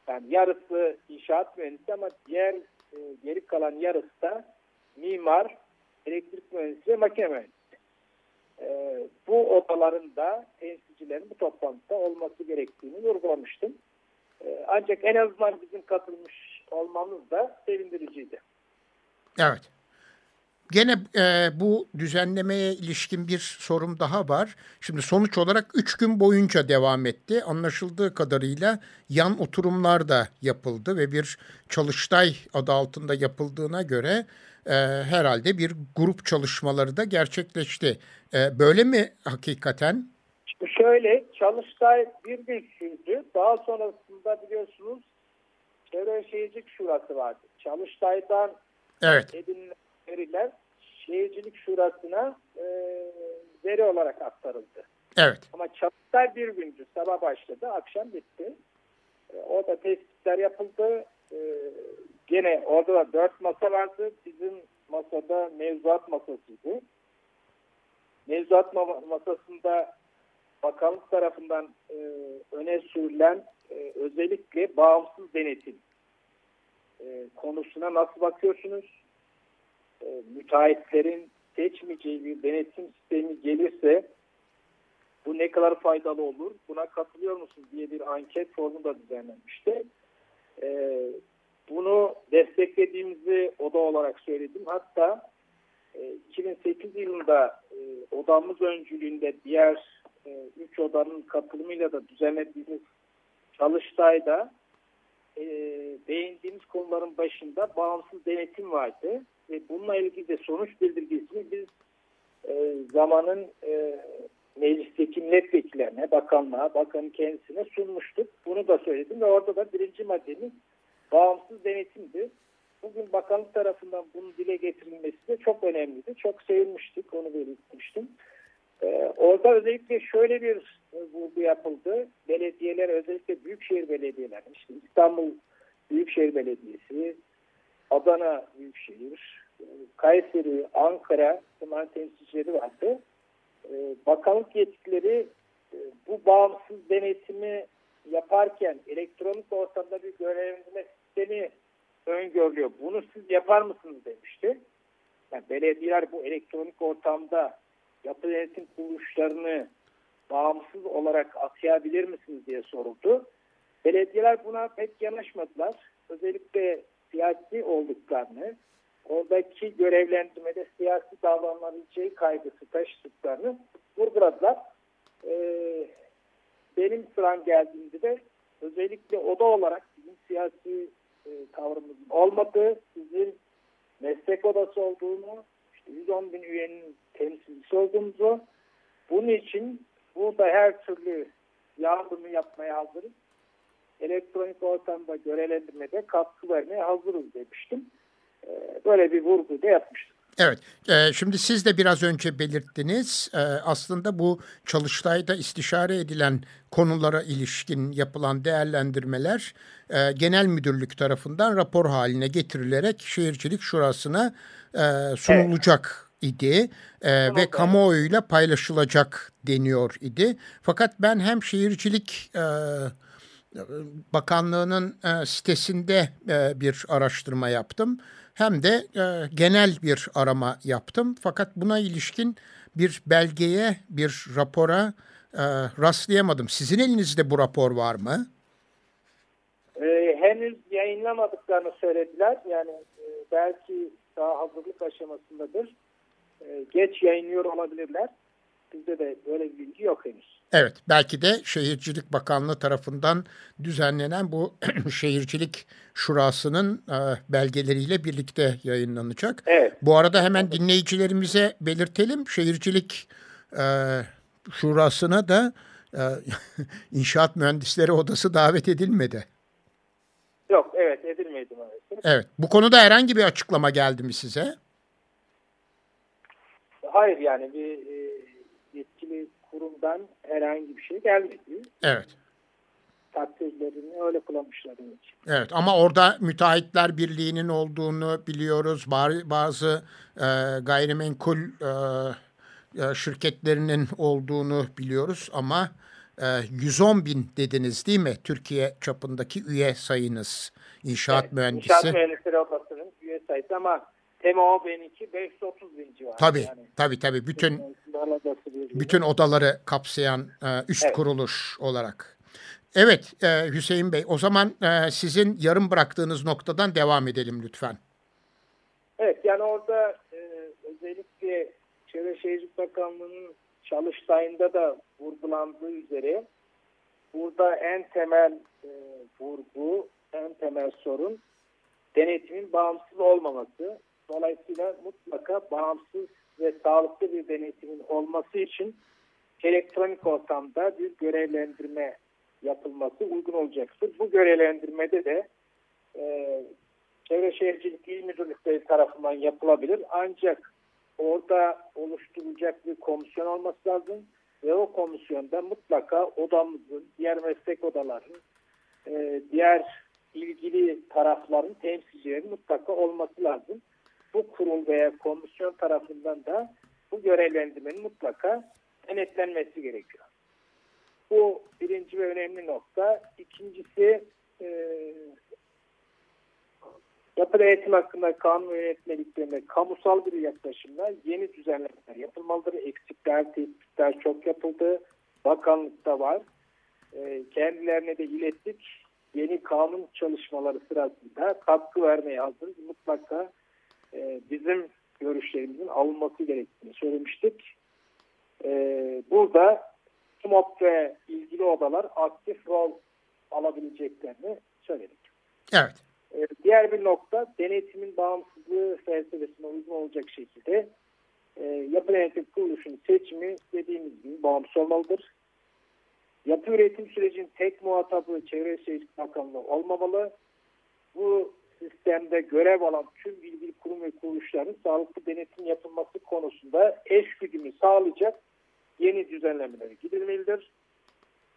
Yani yarısı inşaat mühendisi ama diğer e, geri kalan yarısı da mimar, elektrik mühendisi ve makine mühendisi. E, bu odaların da temsilcilerin bu toplantıda olması gerektiğini vurgulamıştım. E, ancak en azından bizim katılmış olmamız da sevindiriciydi. Evet. Gene e, bu düzenlemeye ilişkin bir sorum daha var. Şimdi sonuç olarak üç gün boyunca devam etti. Anlaşıldığı kadarıyla yan oturumlar da yapıldı ve bir çalıştay adı altında yapıldığına göre e, herhalde bir grup çalışmaları da gerçekleşti. E, böyle mi hakikaten? Şöyle çalıştay bir gün sürdü. Daha sonrasında biliyorsunuz Çevre Şehircilik Şurası vardı. Çalıştay'dan evet. edinilen veriler Şehircilik Şurası'na e, veri olarak aktarıldı. Evet. Ama çalıştay bir gündü. Sabah başladı, akşam bitti. E, orada tespitler yapıldı. E, gene orada da dört masa vardı. Bizim masada mevzuat masasıydı. Mevzuat masasında bakanlık tarafından e, öne sürülen e, özellikle bağımsız denetim e, konusuna nasıl bakıyorsunuz? E, müteahhitlerin seçmeyeceği bir denetim sistemi gelirse bu ne kadar faydalı olur? Buna katılıyor musunuz diye bir anket formu da düzenlenmişti. E, bunu desteklediğimizi oda olarak söyledim. Hatta e, 2008 yılında e, odamız öncülüğünde diğer e, üç odanın katılımıyla da düzenlediğimiz çalıştayda e, değindiğimiz konuların başında bağımsız denetim vardı. Ve bununla ilgili de sonuç bildirgesini biz e, zamanın e, meclisteki milletvekillerine, bakanlığa, bakanın kendisine sunmuştuk. Bunu da söyledim ve orada da birinci maddemiz bağımsız denetimdi. Bugün bakanlık tarafından bunun dile getirilmesi de çok önemliydi. Çok sevinmiştik, onu belirtmiştim. Ee, orada özellikle şöyle bir vurgu yapıldı. Belediyeler özellikle büyükşehir belediyeler, işte İstanbul Büyükşehir Belediyesi, Adana Büyükşehir, Kayseri, Ankara bunların temsilcileri vardı. Ee, bakanlık yetkileri e, bu bağımsız denetimi yaparken elektronik ortamda bir görevlendirme sistemi öngörülüyor. Bunu siz yapar mısınız demişti. Yani belediyeler bu elektronik ortamda yapı denetim kuruluşlarını bağımsız olarak atayabilir misiniz diye soruldu. Belediyeler buna pek yanaşmadılar. Özellikle siyasi olduklarını, oradaki görevlendirmede siyasi davranılabileceği kaygısı taşıdıklarını vurguladılar. Ee, benim sıram geldiğinde de özellikle oda olarak bizim siyasi e, tavrımızın olmadığı, sizin meslek odası olduğunu, işte 110 bin üyenin temsilcisi olduğumuzu, bunun için burada her türlü yardımı yapmaya hazırız. Elektronik ortamda görevlendirmede katkı vermeye hazırız demiştim. Ee, böyle bir vurgu da yapmıştım. Evet, e, şimdi siz de biraz önce belirttiniz. E, aslında bu çalıştayda istişare edilen konulara ilişkin yapılan değerlendirmeler e, genel müdürlük tarafından rapor haline getirilerek Şehircilik Şurası'na e, sunulacak idi e, ve kamuoyuyla paylaşılacak deniyor idi. Fakat ben hem Şehircilik e, Bakanlığı'nın e, sitesinde e, bir araştırma yaptım hem de e, genel bir arama yaptım. Fakat buna ilişkin bir belgeye, bir rapora e, rastlayamadım. Sizin elinizde bu rapor var mı? Henüz yayınlamadıklarını söylediler. Yani belki daha hazırlık aşamasındadır. Geç yayınlıyor olabilirler. Bizde de böyle bir bilgi yok henüz. Evet, belki de Şehircilik Bakanlığı tarafından düzenlenen bu Şehircilik Şurası'nın e, belgeleriyle birlikte yayınlanacak. Evet. Bu arada hemen dinleyicilerimize belirtelim. Şehircilik e, Şurası'na da e, İnşaat Mühendisleri Odası davet edilmedi. Yok, evet edilmedi maalesef. Evet, bu konuda herhangi bir açıklama geldi mi size? Hayır yani bir e, kurumdan herhangi bir şey gelmedi. Evet. Takdirlerini öyle kullanmışlar. Için. Evet ama orada müteahhitler birliğinin olduğunu biliyoruz. Bazı e, gayrimenkul e, e, şirketlerinin olduğunu biliyoruz ama e, 110 bin dediniz değil mi? Türkiye çapındaki üye sayınız inşaat evet, mühendisi. İnşaat mühendisleri odasının üye sayısı ama TMO benimki 530 bin civarı. Tabii yani. tabii tabii bütün bütün odaları kapsayan e, üst evet. kuruluş olarak. Evet e, Hüseyin Bey o zaman e, sizin yarım bıraktığınız noktadan devam edelim lütfen. Evet yani orada e, Çevre Şehircilik Bakanlığı'nın çalıştayında da vurgulandığı üzere burada en temel e, vurgu, en temel sorun denetimin bağımsız olmaması. Dolayısıyla mutlaka bağımsız ve sağlıklı bir denetimin olması için elektronik ortamda bir görevlendirme yapılması uygun olacaktır. Bu görevlendirmede de e, Çevre Şehircilik İl Müdürlükleri tarafından yapılabilir. Ancak orada oluşturulacak bir komisyon olması lazım ve o komisyonda mutlaka odamızın, diğer meslek odaların, e, diğer ilgili tarafların temsilcileri mutlaka olması lazım. Bu kurul veya komisyon tarafından da bu görevlendirmenin mutlaka denetlenmesi gerekiyor. Bu birinci ve önemli nokta. İkincisi e, yapı eğitim hakkında kanun yönetmeliklerinde kamusal bir yaklaşımla yeni düzenlemeler yapılmalıdır. Eksikler, tespitler çok yapıldı. Bakanlıkta var. E, kendilerine de ilettik. Yeni kanun çalışmaları sırasında katkı vermeye hazırız. Mutlaka e, bizim görüşlerimizin alınması gerektiğini söylemiştik. E, burada TMOP ve ilgili odalar aktif rol alabileceklerini söyledik. Evet. E, diğer bir nokta denetimin bağımsızlığı felsefesine uygun olacak şekilde e, yapı denetim kuruluşunun seçimi dediğimiz gibi bağımsız olmalıdır. Yapı üretim sürecinin tek muhatabı Çevre Şehircilik Bakanlığı olmamalı. Bu sistemde görev alan tüm ilgili kurum ve kuruluşların sağlıklı denetim yapılması konusunda eş güdümü sağlayacak yeni düzenlemelere gidilmelidir.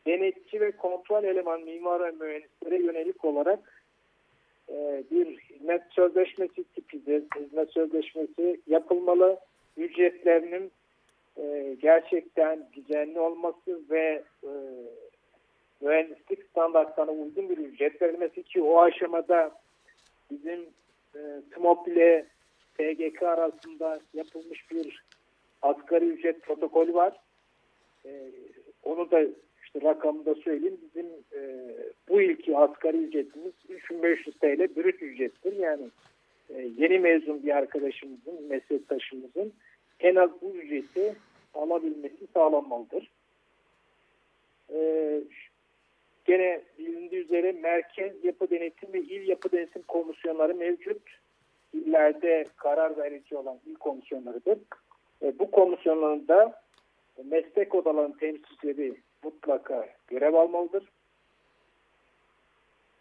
Denetçi ve kontrol eleman mimar ve mühendislere yönelik olarak e, bir hizmet sözleşmesi tipidir. Hizmet sözleşmesi yapılmalı. Ücretlerinin e, gerçekten düzenli olması ve e, mühendislik standartlarına uygun bir ücret verilmesi ki o aşamada bizim e, TMOP ile TGK arasında yapılmış bir asgari ücret protokolü var. E, onu da işte rakamı da söyleyeyim. Bizim e, bu ilki asgari ücretimiz 3500 TL brüt ücrettir. Yani e, yeni mezun bir arkadaşımızın, meslektaşımızın en az bu ücreti alabilmesi sağlanmalıdır. Ee, gene bilindiği üzere merkez yapı denetim ve il yapı denetim komisyonları mevcut. İllerde karar verici olan il komisyonlarıdır. E, bu komisyonlarında meslek odalarının temsilcileri mutlaka görev almalıdır.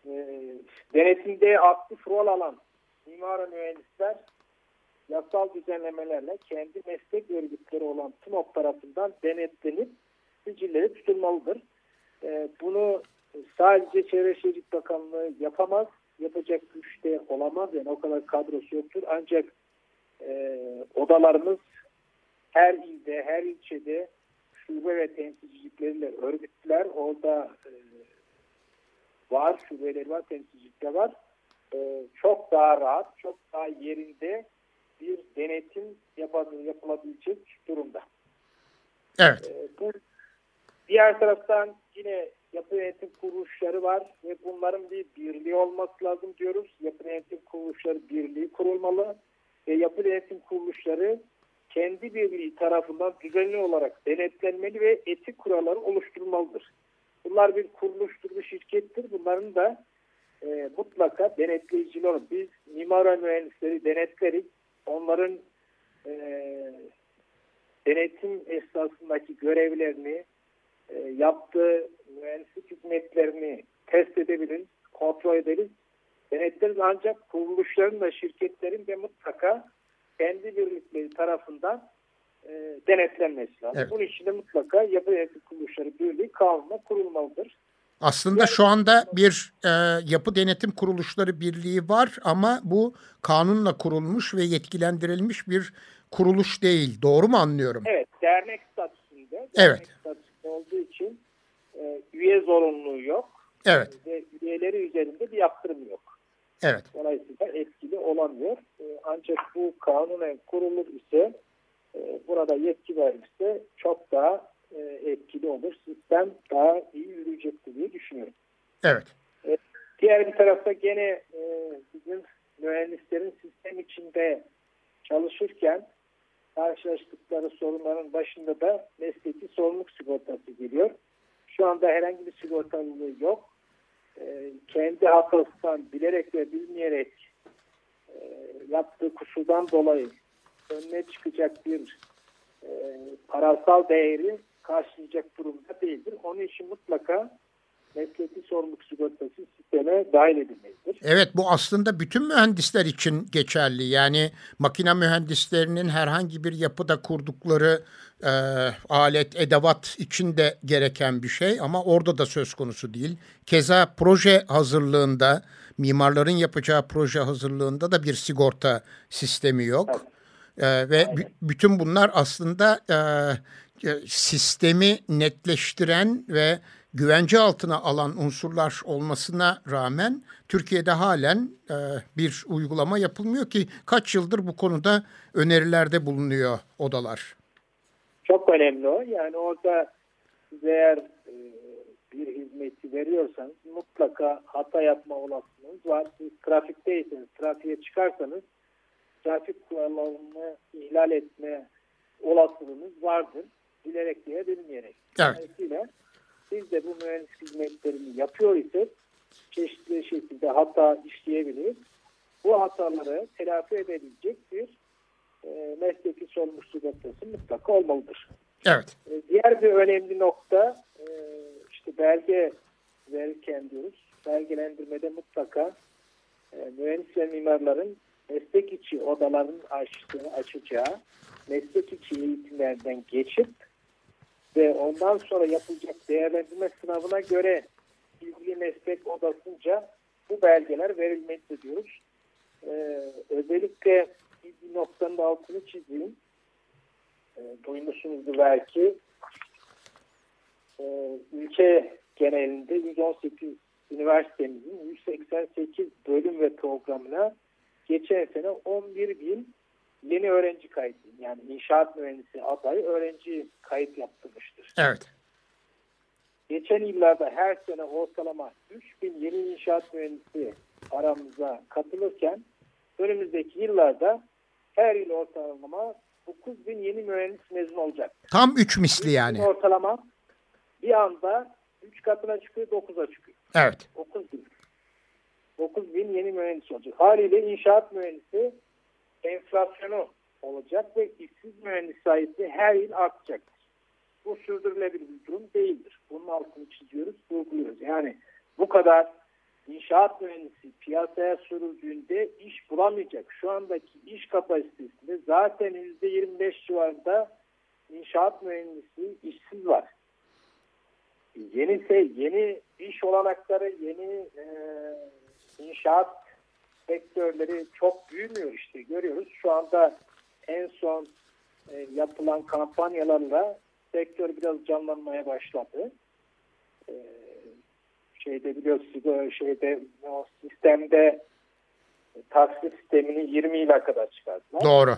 E, denetimde aktif rol alan mimar mühendisler yasal düzenlemelerle kendi meslek örgütleri olan TMOP tarafından denetlenip sicilleri tutulmalıdır. E, bunu sadece Çevre Şehircilik Bakanlığı yapamaz. Yapacak güçte olamaz. Yani o kadar kadrosu yoktur. Ancak e, odalarımız her ilde, her ilçede şube ve temsilcilikleriyle örgütler. Orada e, var, şubeleri var, temsilcilikler var. E, çok daha rahat, çok daha yerinde bir denetim yapılabilecek durumda. Evet. E, bu diğer taraftan yine yapı yönetim kuruluşları var ve bunların bir birliği olması lazım diyoruz. Yapı yönetim kuruluşları birliği kurulmalı ve yapı yönetim kuruluşları kendi birliği tarafından düzenli olarak denetlenmeli ve etik kuralları oluşturulmalıdır. Bunlar bir kuruluştur, bir şirkettir. Bunların da e, mutlaka denetleyiciler olur. Biz mimar mühendisleri denetleriz. Onların e, denetim esnasındaki görevlerini, e, yaptığı mühendislik hizmetlerini test edebiliriz, kontrol ederiz. Denetleriz ancak kuruluşların da şirketlerin de mutlaka kendi birlikleri tarafından e, denetlenmesi lazım. Evet. Bunun için de mutlaka yapı denetim kuruluşları birliği kanunla kurulmalıdır. Aslında şu anda bir e, yapı denetim kuruluşları birliği var ama bu kanunla kurulmuş ve yetkilendirilmiş bir kuruluş değil. Doğru mu anlıyorum? Evet, dernek statüsünde. Dernek evet. statüsünde olduğu için e, üye zorunluluğu yok. Evet. Ve üyeleri üzerinde bir yaptırım yok. Evet. Dolayısıyla etkili olamıyor. E, ancak bu kanunen kurulur ise e, burada yetki verirse çok daha e, etkili olur. Sistem daha iyi yürüyecektir diye düşünüyorum. Evet. E, diğer bir tarafta gene e, bizim mühendislerin sistem içinde çalışırken karşılaştıkları sorunların başında da mesleki sorumluluk sigortası geliyor. Şu anda herhangi bir sigortalılığı yok. E, kendi hatasından bilerek ve bilmeyerek e, yaptığı kusurdan dolayı önüne çıkacak bir e, parasal değeri karşılayacak durumda değildir. Onun için mutlaka mesleki sorumluluk sigortası sisteme dahil edilmelidir. Evet bu aslında bütün mühendisler için geçerli. Yani makine mühendislerinin herhangi bir yapıda kurdukları e, alet, edevat için de gereken bir şey ama orada da söz konusu değil. Keza proje hazırlığında, mimarların yapacağı proje hazırlığında da bir sigorta sistemi yok. Evet. E, ve bütün bunlar aslında e, e, sistemi netleştiren ve güvence altına alan unsurlar olmasına rağmen Türkiye'de halen e, bir uygulama yapılmıyor ki kaç yıldır bu konuda önerilerde bulunuyor odalar. Çok önemli o. Yani orada eğer e, bir hizmeti veriyorsanız mutlaka hata yapma olasılığınız var. Siz trafikteyseniz, trafiğe çıkarsanız trafik kurallarını ihlal etme olasılığınız vardır. Bilerek diye bilmeyerek. Evet. Dolayısıyla biz de bu mühendis hizmetlerini yapıyor ise çeşitli şekilde hata işleyebiliriz. Bu hataları telafi edebilecek bir e, mesleki sorumluluk sigortası mutlaka olmalıdır. Evet. E, diğer bir önemli nokta e, işte belge verirken diyoruz. Belgelendirmede mutlaka e, mühendis ve mimarların meslek içi odaların açtığı, açacağı meslek içi eğitimlerden geçip ve ondan sonra yapılacak değerlendirme sınavına göre ilgili meslek odasınca bu belgeler verilmekte diyoruz. Ee, özellikle bir noktanın altını çizeyim. Ee, duymuşsunuzdur belki. Ee, ülke genelinde 118 üniversitemizin 188 bölüm ve programına geçen sene 11 bin yeni öğrenci kaydı yani inşaat mühendisi adayı öğrenci kayıt yaptırmıştır. Evet. Geçen yıllarda her sene ortalama 3000 yeni inşaat mühendisi aramıza katılırken önümüzdeki yıllarda her yıl ortalama 9000 yeni mühendis mezun olacak. Tam 3 misli yani. Ortalama bir anda 3 katına çıkıyor 9'a çıkıyor. Evet. 9000. 9000 yeni mühendis olacak. Haliyle inşaat mühendisi enflasyonu olacak ve işsiz mühendis sayısı her yıl artacaktır. Bu sürdürülebilir bir durum değildir. Bunun altını çiziyoruz, vurguluyoruz. Yani bu kadar inşaat mühendisi piyasaya sürüldüğünde iş bulamayacak. Şu andaki iş kapasitesinde zaten %25 civarında inşaat mühendisi işsiz var. Yeni, yeni iş olanakları, yeni e, inşaat sektörleri çok büyümüyor işte görüyoruz. Şu anda en son e, yapılan kampanyalarla sektör biraz canlanmaya başladı. E, şeyde biliyorsunuz şeyde o sistemde e, taksi sistemini 20 yıla kadar çıkardılar. Doğru.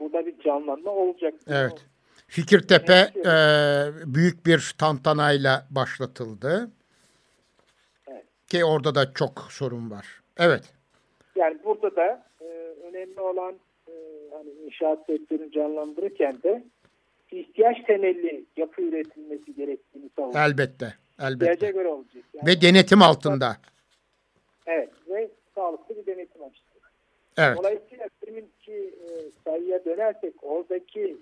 Burada bir canlanma olacak. Evet. Fikirtepe e, büyük bir tantanayla başlatıldı. Evet. Ki orada da çok sorun var. Evet. Yani burada da e, önemli olan e, hani inşaat sektörünü canlandırırken de ihtiyaç temelli yapı üretilmesi gerektiğini savunuyor. Elbette. Elbette. göre olacak. Yani, ve denetim altında. Evet ve sağlıklı bir denetim açısından. Evet. Dolayısıyla deminki e, sayıya dönersek oradaki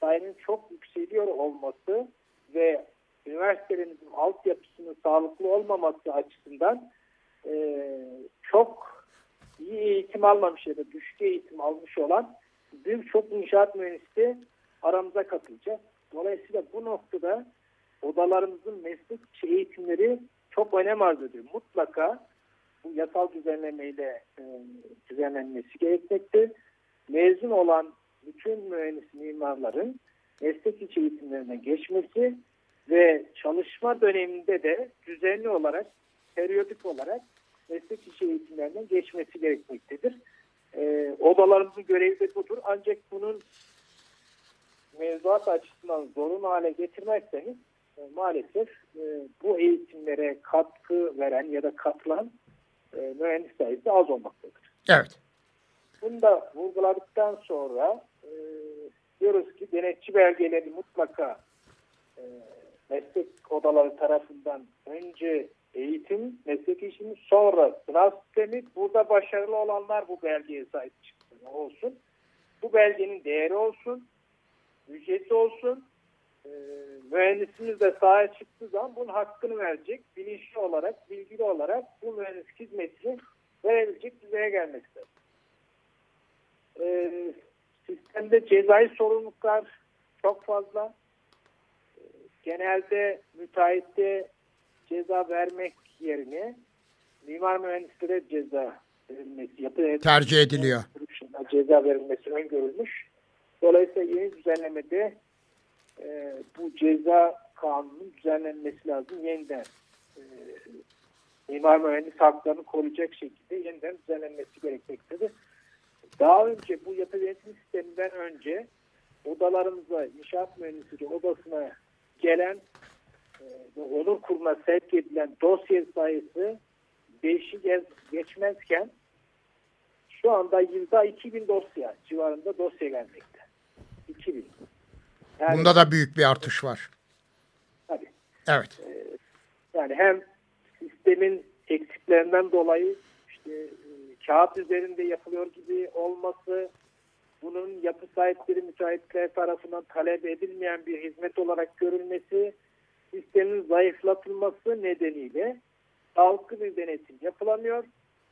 sayının çok yükseliyor olması ve üniversitelerimizin altyapısının sağlıklı olmaması açısından e, çok iyi eğitim almamış ya da düşük eğitim almış olan birçok inşaat mühendisi aramıza katılacak. Dolayısıyla bu noktada odalarımızın meslek eğitimleri çok önem arz ediyor. Mutlaka bu yasal düzenlemeyle e, düzenlenmesi gerekmekte. Mezun olan bütün mühendis mimarların meslek içi eğitimlerine geçmesi ve çalışma döneminde de düzenli olarak, periyodik olarak meslek içi eğitimlerden geçmesi gerekmektedir. E, odalarımızın görevi de budur. Ancak bunun mevzuat açısından zorun hale getirmezseniz e, maalesef e, bu eğitimlere katkı veren ya da katılan e, mühendis sayısı az olmaktadır. Evet. Bunu da vurguladıktan sonra e, diyoruz ki denetçi belgeleri mutlaka e, meslek odaları tarafından önce eğitim, meslek eğitimi, sonra sınav sistemi. Burada başarılı olanlar bu belgeye sahip çıksın olsun. Bu belgenin değeri olsun, ücreti olsun. E, mühendisimiz de sahaya çıktığı zaman bunun hakkını verecek. Bilinçli olarak, bilgili olarak bu mühendislik hizmetini verebilecek düzeye gelmektedir. E, sistemde cezai sorumluluklar çok fazla. E, genelde müteahhitte ceza vermek yerine mimar mühendislere ceza verilmesi, yapı tercih ediliyor. Ceza verilmesi öngörülmüş. Dolayısıyla yeni düzenlemede e, bu ceza kanunun düzenlenmesi lazım. Yeniden e, mimar mühendis haklarını koruyacak şekilde yeniden düzenlenmesi gerekmektedir. Daha önce bu yapı denetim sisteminden önce odalarımıza inşaat mühendisliği odasına gelen e, ve onur kuruluna sevk edilen dosya sayısı 5'i geçmezken şu anda yılda 2000 dosya civarında dosya gelmekte. 2000. Yani, Bunda da büyük bir artış var. Tabii. Evet. E, yani hem sistemin eksiklerinden dolayı işte e, kağıt üzerinde yapılıyor gibi olması, bunun yapı sahipleri müteahhitler tarafından talep edilmeyen bir hizmet olarak görülmesi, sistemin zayıflatılması nedeniyle sağlıklı bir denetim yapılamıyor.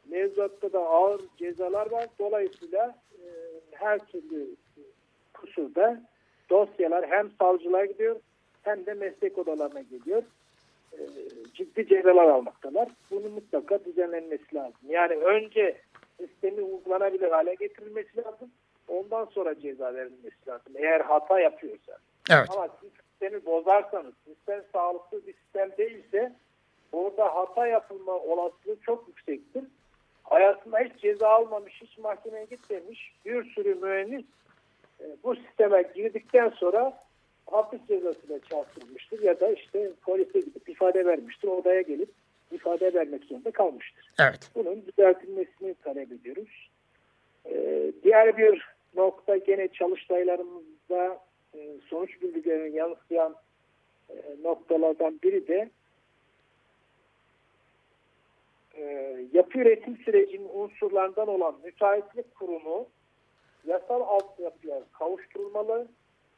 Mevzuatta da ağır cezalar var. Dolayısıyla e, her türlü kusurda dosyalar hem savcılar gidiyor hem de meslek odalarına geliyor. E, ciddi cezalar almaktalar. Bunun mutlaka düzenlenmesi lazım. Yani önce sistemi uygulanabilir hale getirilmesi lazım. Ondan sonra ceza verilmesi lazım. Eğer hata yapıyorsa. Evet. Ama sistemi bozarsanız, sistem sağlıklı bir sistem değilse orada hata yapılma olasılığı çok yüksektir. Hayatında hiç ceza almamış, hiç mahkemeye gitmemiş bir sürü mühendis e, bu sisteme girdikten sonra hapis cezasıyla çarptırılmıştır ya da işte polise gidip ifade vermiştir. Odaya gelip ifade vermek zorunda kalmıştır. Evet. Bunun düzeltilmesini talep ediyoruz. Ee, diğer bir nokta gene çalıştaylarımızda sonuç bilgilerini yansıyan e, noktalardan biri de e, yapı üretim sürecinin unsurlarından olan müteahhitlik kurumu yasal altyapıya kavuşturulmalı.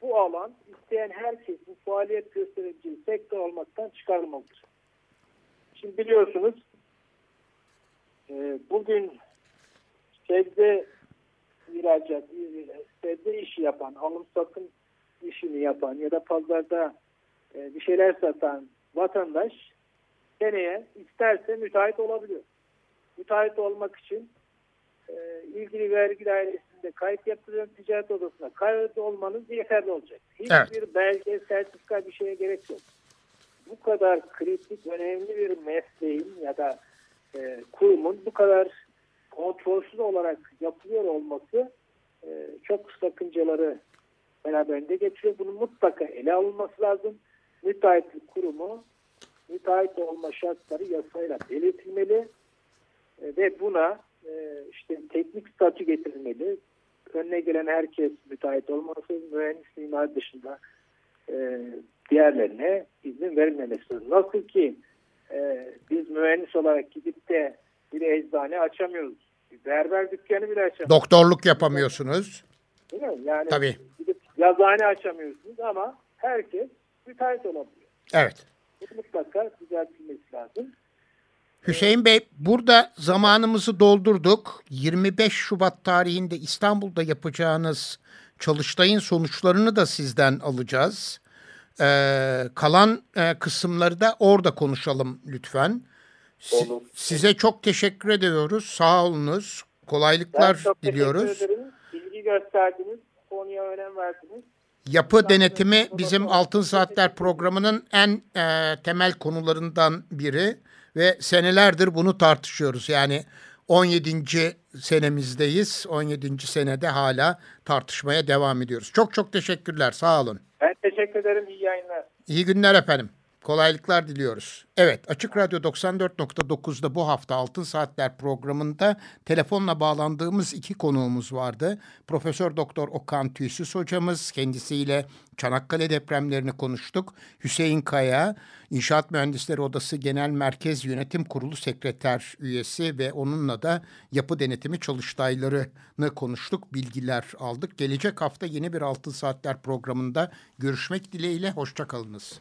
Bu alan isteyen herkesin faaliyet göstereceği sektör olmaktan çıkarılmalıdır. Şimdi biliyorsunuz e, bugün sebze ihracat, sebze işi yapan, alım satım işini yapan ya da pazarda e, bir şeyler satan vatandaş seneye isterse müteahhit olabiliyor. Müteahhit olmak için e, ilgili vergi dairesinde kayıt yaptırıyor ticaret odasına kayıt olmanız yeterli olacak. Hiçbir evet. belge, sertifika bir şeye gerek yok. Bu kadar kritik, önemli bir mesleğin ya da e, kurumun bu kadar kontrolsüz olarak yapılıyor olması e, çok sakıncaları beraberinde getiriyor. Bunun mutlaka ele alınması lazım. Müteahhitlik kurumu müteahhit olma şartları yasayla belirtilmeli e, ve buna e, işte teknik statü getirilmeli. Önüne gelen herkes müteahhit olması, mühendis mimar dışında e, diğerlerine izin verilmemesi. Nasıl ki e, biz mühendis olarak gidip de bir eczane açamıyoruz. Bir berber dükkanı bile açamıyoruz. Doktorluk yapamıyorsunuz. Değil mi? Yani Tabii. gidip yazıhane açamıyorsunuz ama herkes müteahhit olabiliyor. Evet. Bu mutlaka düzeltilmesi lazım. Hüseyin Bey burada zamanımızı doldurduk. 25 Şubat tarihinde İstanbul'da yapacağınız çalıştayın sonuçlarını da sizden alacağız. Ee, kalan e, kısımları da orada konuşalım lütfen. Olur. Size çok teşekkür ediyoruz. Sağ olunuz. Kolaylıklar ben çok diliyoruz. Teşekkür ederim. Bilgi gösterdiniz. Konuya önem verdiniz. Yapı denetimi bizim Altın Saatler programının en e, temel konularından biri ve senelerdir bunu tartışıyoruz. Yani 17. senemizdeyiz. 17. senede hala tartışmaya devam ediyoruz. Çok çok teşekkürler. Sağ olun. Ben teşekkür ederim. İyi yayınlar. İyi günler efendim. Kolaylıklar diliyoruz. Evet Açık Radyo 94.9'da bu hafta Altın Saatler programında telefonla bağlandığımız iki konuğumuz vardı. Profesör Doktor Okan Tüysüz hocamız kendisiyle Çanakkale depremlerini konuştuk. Hüseyin Kaya İnşaat Mühendisleri Odası Genel Merkez Yönetim Kurulu Sekreter üyesi ve onunla da yapı denetimi çalıştaylarını konuştuk, bilgiler aldık. Gelecek hafta yeni bir Altın Saatler programında görüşmek dileğiyle hoşçakalınız.